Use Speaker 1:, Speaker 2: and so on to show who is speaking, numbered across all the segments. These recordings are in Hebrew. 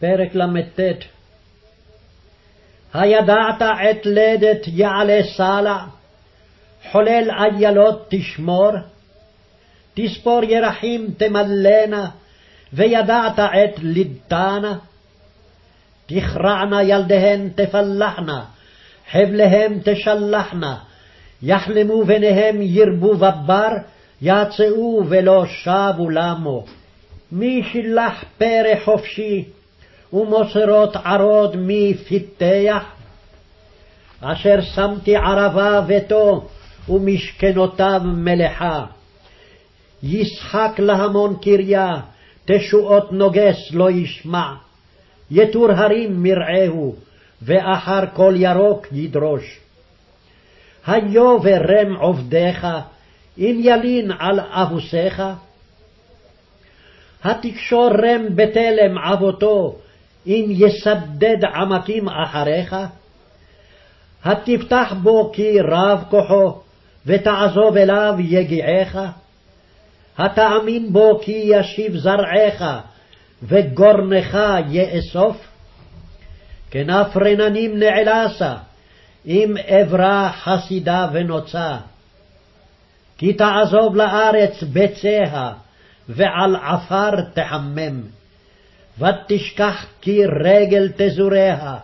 Speaker 1: פרק ל"ט הידעת עת לדת יעלה סלע, חולל איילות תשמור, תספור ירחים תמלאנה, וידעת עת לידתנה. תכרענה ילדיהן תפלחנה, חבליהם תשלחנה, יחלמו בניהם ירבו בבר, יצאו ולא שבו למו. מי שילח פרא חופשי, ומוסרות ערוד מי פיתח? אשר שמתי ערבה ביתו, ומשכנותיו מלאכה. ישחק להמון קריה, תשועות נוגס לא ישמע. יתור הרים מרעהו, ואחר כל ירוק ידרוש. היו ורם עובדיך, אם ילין על אבוסיך? התקשור רם בתלם עבותו, אם יסדד עמקים אחריך? התפתח בו כי רב כוחו, ותעזוב אליו יגיעך? התאמין בו כי ישיב זרעך, וגורנך יאסוף? כנף רננים נעלסה, אם אברה חסידה ונוצה. כי תעזוב לארץ ביציה, ועל עפר תחמם. ותשכח כי רגל תזוריה,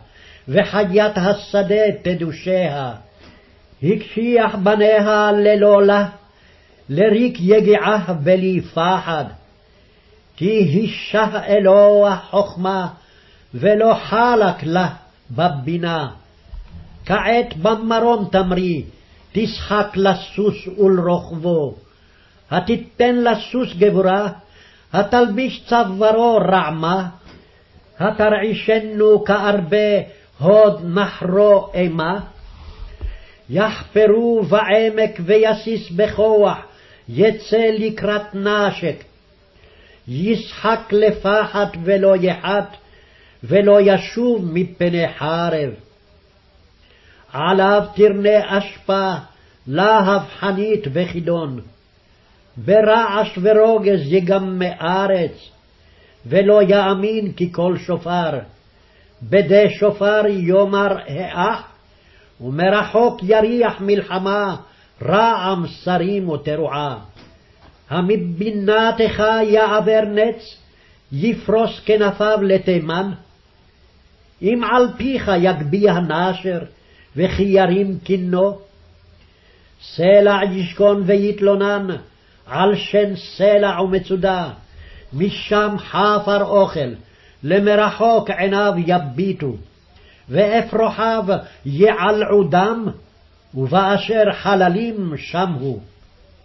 Speaker 1: וחיית השדה תדושיה. הקשיח בניה ללא לה, לריק יגיעה בלי פחד. כי הישך אלוה חכמה, ולא חלק לה בבינה. כעת במרום תמרי, תשחק לסוס ולרוכבו. התיתן לסוס גבורה, התלביש צווארו רעמה, התרעישנו כארבה הוד מחרו אימה. יחפרו בעמק ויסיס בכוח, יצא לקראת נשק. ישחק לפחת ולא יחת, ולא ישוב מפני חרב. עליו תרנה אשפה, להב חנית וחידון. ברעש ורוגז יגמא ארץ, ולא יאמין כי קול שופר. בדי שופר יאמר האח, ומרחוק יריח מלחמה, רעם שרים ותרועה. המבינתך יעבר נץ, יפרוס כנפיו לתימן. אם על פיך יגביה נשר, וכי ירים כנו. סלע ישכון ויתלונן, על שן סלע ומצודה, משם חפר אוכל, למרחוק עיניו יביטו, ואפרחיו יעלעו דם, ובאשר חללים שם הוא.